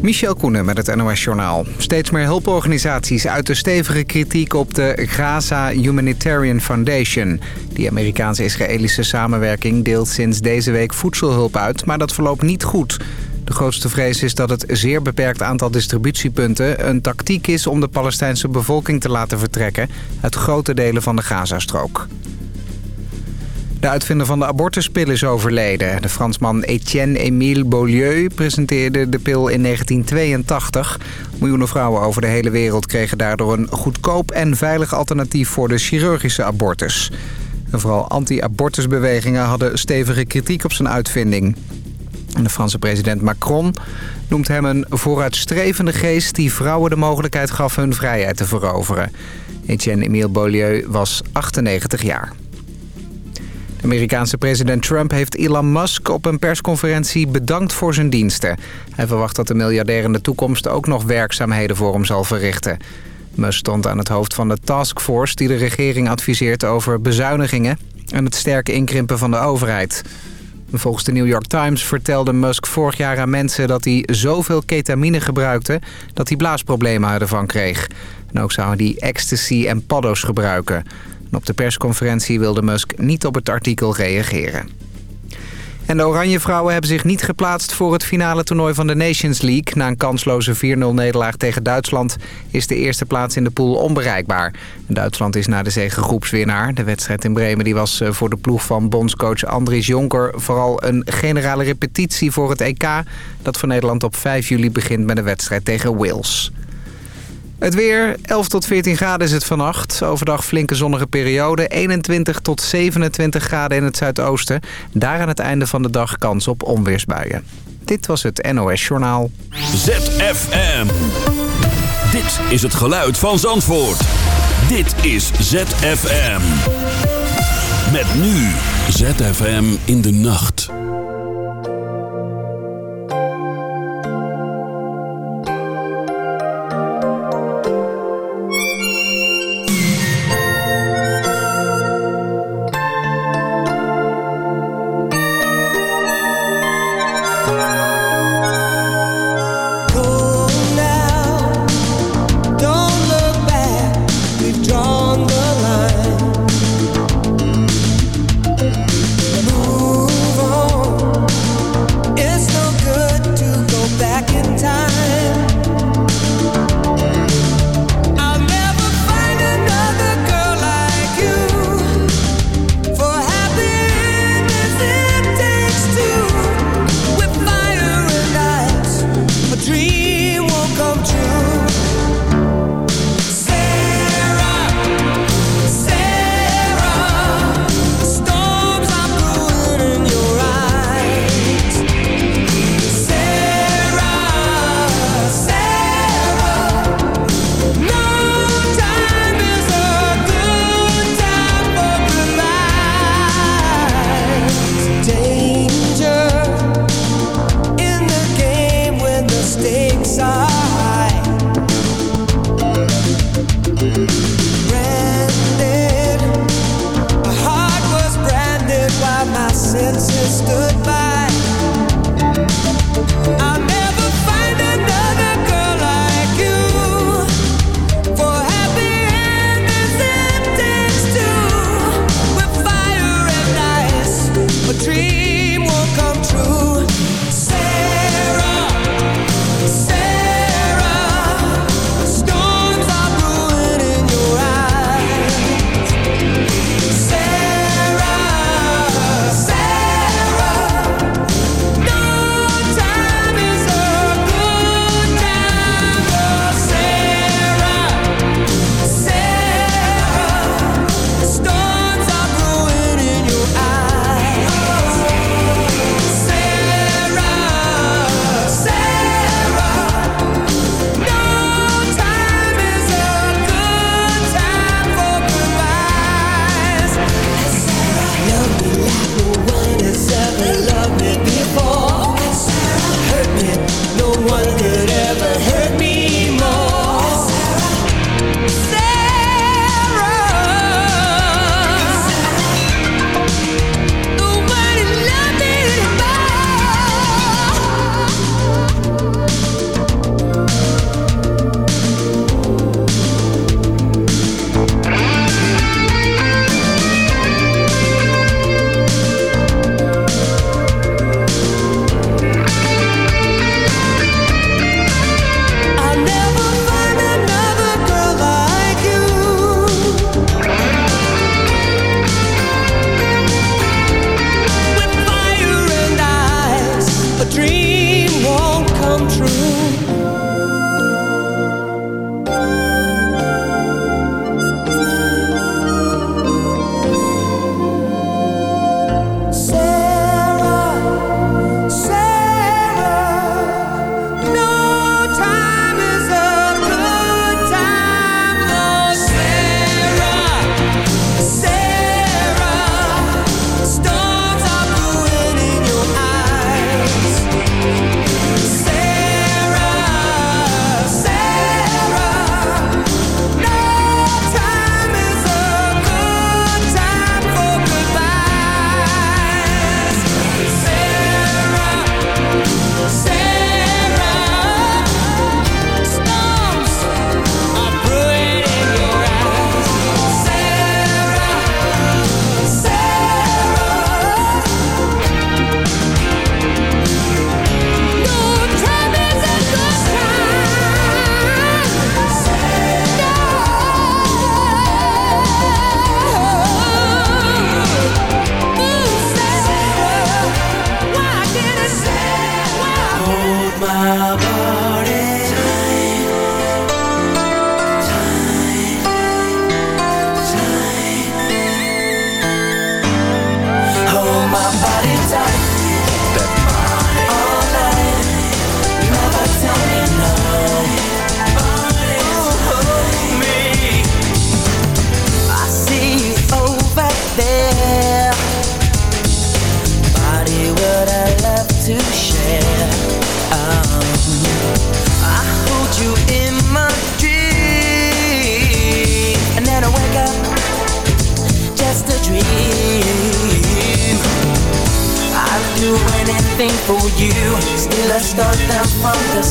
Michel Koenen met het NOS-journaal. Steeds meer hulporganisaties uiten stevige kritiek op de Gaza Humanitarian Foundation. Die Amerikaans-Israëlische samenwerking deelt sinds deze week voedselhulp uit, maar dat verloopt niet goed. De grootste vrees is dat het zeer beperkt aantal distributiepunten... een tactiek is om de Palestijnse bevolking te laten vertrekken... uit grote delen van de Gazastrook. De uitvinder van de abortuspil is overleden. De Fransman Etienne-Émile Beaulieu presenteerde de pil in 1982. Miljoenen vrouwen over de hele wereld kregen daardoor een goedkoop en veilig alternatief voor de chirurgische abortus. En vooral anti-abortusbewegingen hadden stevige kritiek op zijn uitvinding. De Franse president Macron noemt hem een vooruitstrevende geest... die vrouwen de mogelijkheid gaf hun vrijheid te veroveren. Etienne-Émile Beaulieu was 98 jaar. Amerikaanse president Trump heeft Elon Musk op een persconferentie bedankt voor zijn diensten. Hij verwacht dat de miljardair in de toekomst ook nog werkzaamheden voor hem zal verrichten. Musk stond aan het hoofd van de taskforce die de regering adviseert over bezuinigingen... en het sterke inkrimpen van de overheid. Volgens de New York Times vertelde Musk vorig jaar aan mensen dat hij zoveel ketamine gebruikte dat hij blaasproblemen ervan kreeg. En ook zou hij ecstasy en paddo's gebruiken. Op de persconferentie wilde Musk niet op het artikel reageren. En de Oranje Vrouwen hebben zich niet geplaatst voor het finale toernooi van de Nations League. Na een kansloze 4-0 nederlaag tegen Duitsland is de eerste plaats in de pool onbereikbaar. Duitsland is na de zege groepswinnaar. De wedstrijd in Bremen die was eh, voor de ploeg van bondscoach Andries Jonker... vooral een generale repetitie voor het EK... dat voor Nederland op 5 juli begint met een wedstrijd tegen Wales. Het weer, 11 tot 14 graden is het vannacht. Overdag flinke zonnige periode. 21 tot 27 graden in het zuidoosten. Daar aan het einde van de dag kans op onweersbuien. Dit was het NOS Journaal. ZFM. Dit is het geluid van Zandvoort. Dit is ZFM. Met nu ZFM in de nacht.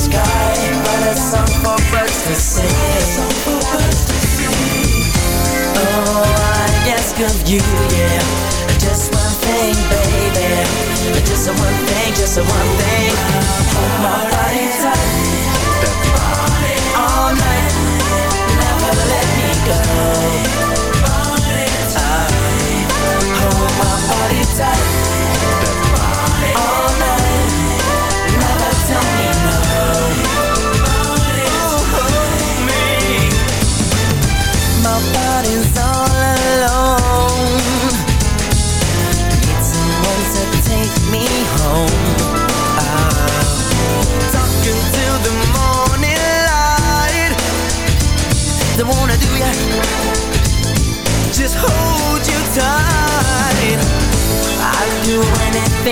Sky, but a song for birds to sing. Oh, I ask of you, yeah. Just one thing, baby. Just one thing, just one thing. Hold my body tight. All night, never let me go. I hold my body tight.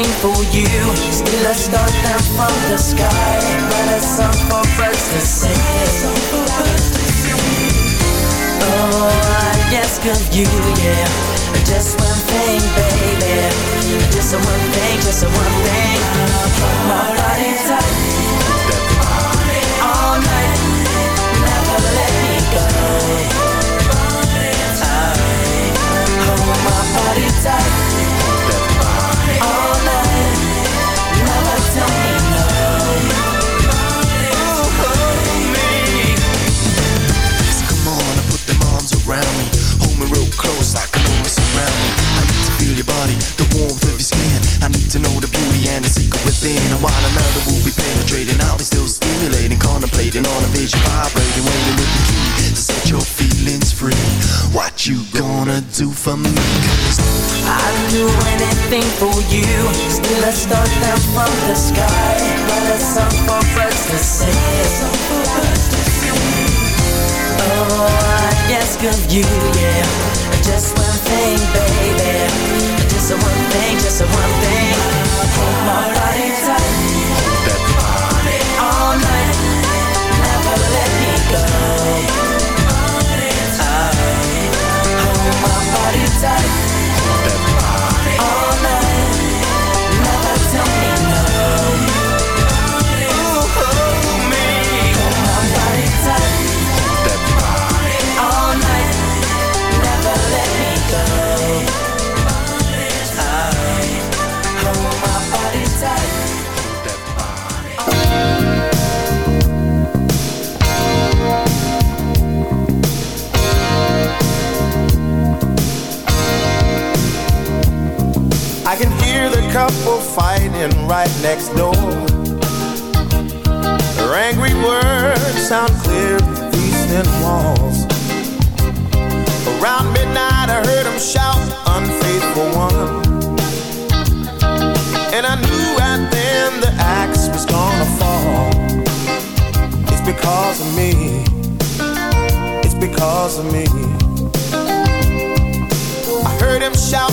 Anything for you. Still a star down from the sky But a song for birds to sing. Oh, I ask of you, yeah. Just one thing, baby. Just one thing, just one thing. My body tight All your body, the warmth of your skin. I need to know the beauty and the secret within. And while another will be penetrating I'll be still stimulating, contemplating on a vision Vibrating, waiting with the key To set your feelings free. What you gonna do for me? Cause I'd do anything for you. Still a star down from the sky. But a song for birds to sing Oh, I ask of you, yeah Just one thing, baby. Just one thing, just one thing. Hold my body tight. All night. Never let me go. Hold my body tight the couple fighting right next door. Their angry words sound clear through these thin walls. Around midnight, I heard them shout, unfaithful one. And I knew right then the axe was gonna fall. It's because of me. It's because of me. I heard him shout?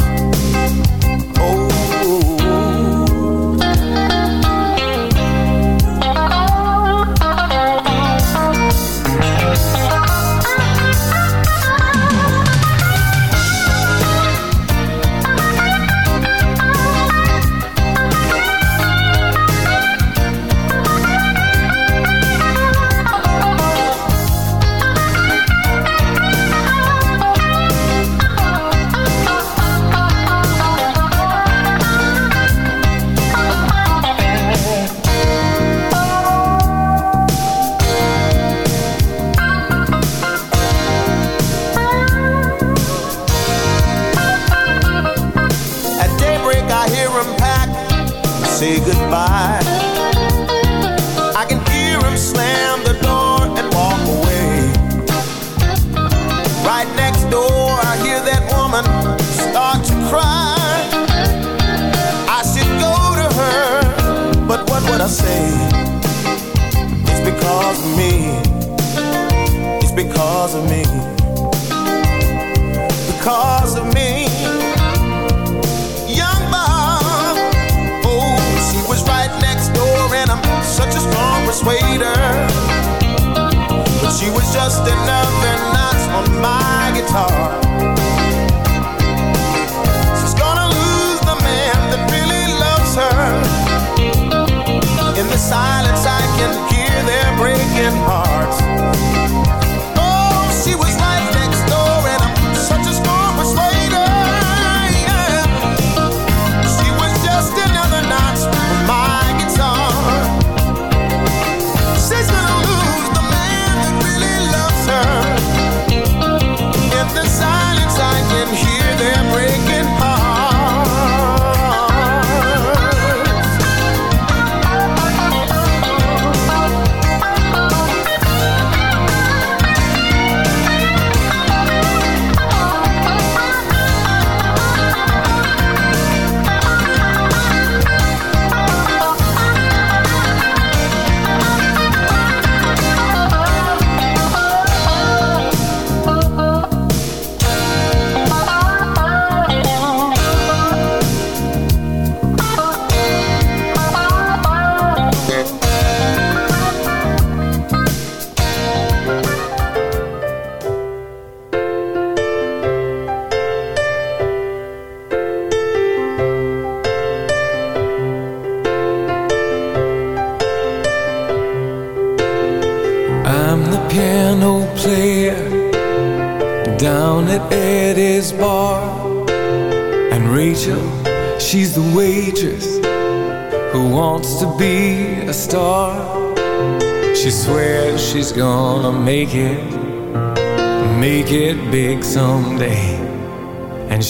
Say goodbye. Just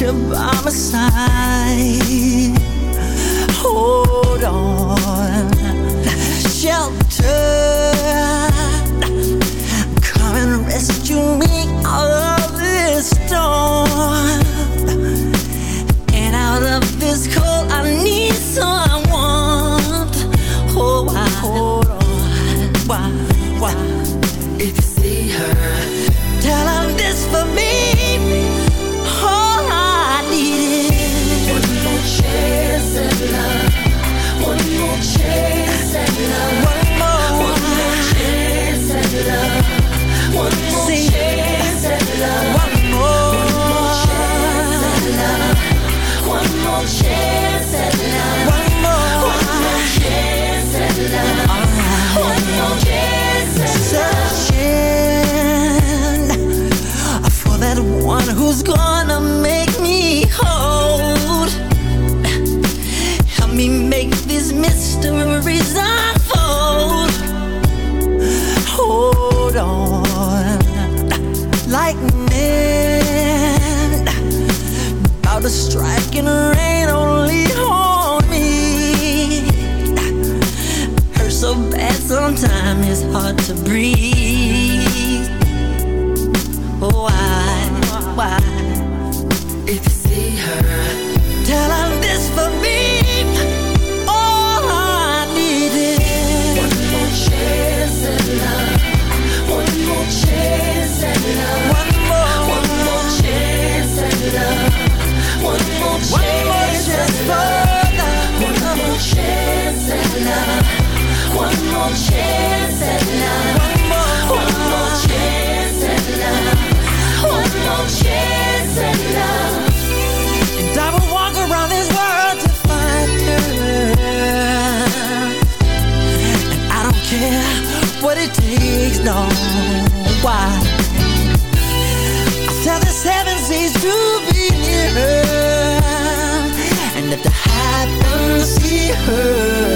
you by my side. Hold on, shelter. It's hard to breathe. Oh, why, why? If you see her. know why. I tell the seven seas to be near her, and if the high see her.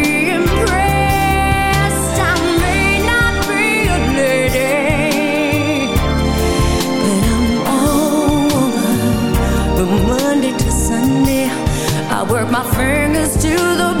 my fingers to the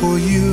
For you.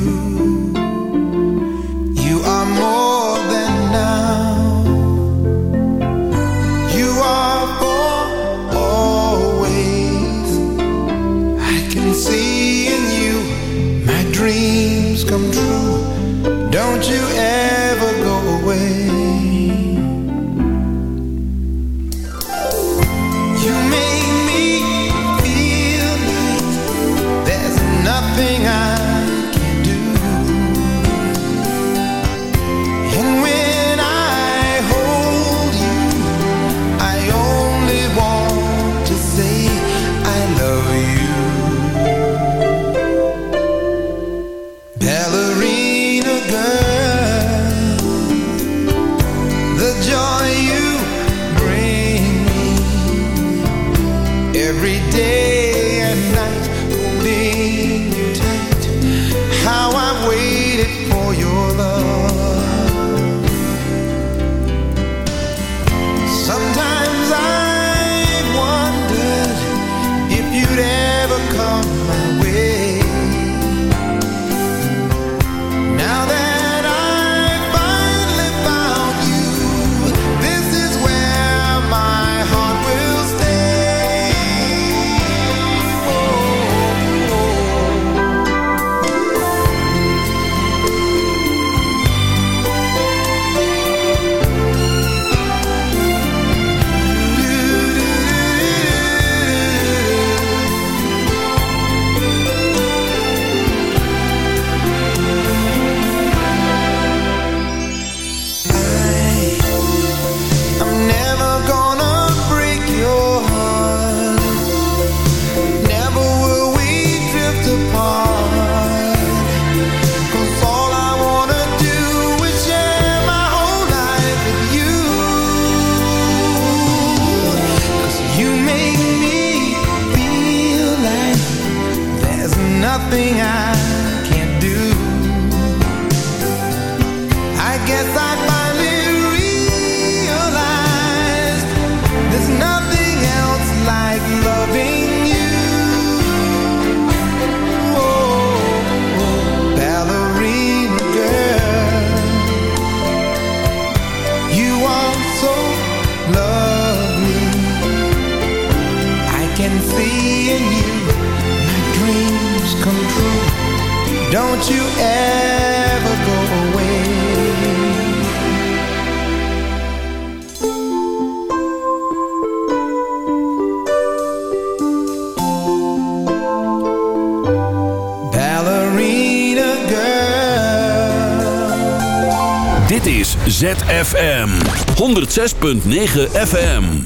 ZFM 106.9 FM.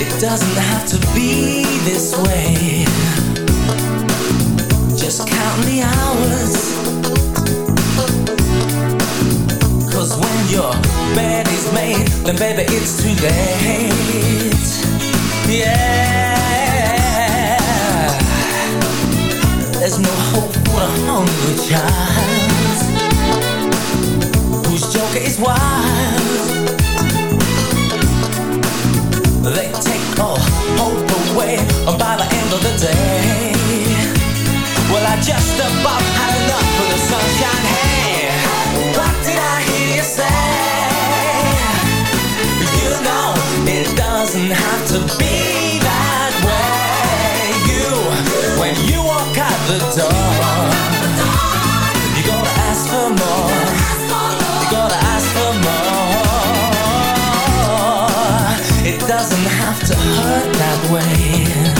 It doesn't have to be this way. They take all hope away by the end of the day. I just about had enough of the sunshine. Hey, what did I hear you say? You know it doesn't have to be that way. You, when you walk out the door, you gotta ask for more. You gotta ask for more. It doesn't have to hurt that way.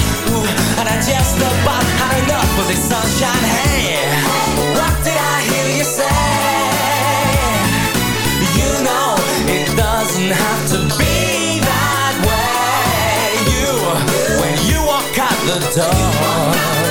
And I just about had enough sunshine. Hey, what did I hear you say? You know, it doesn't have to be that way. You, when you walk out the door.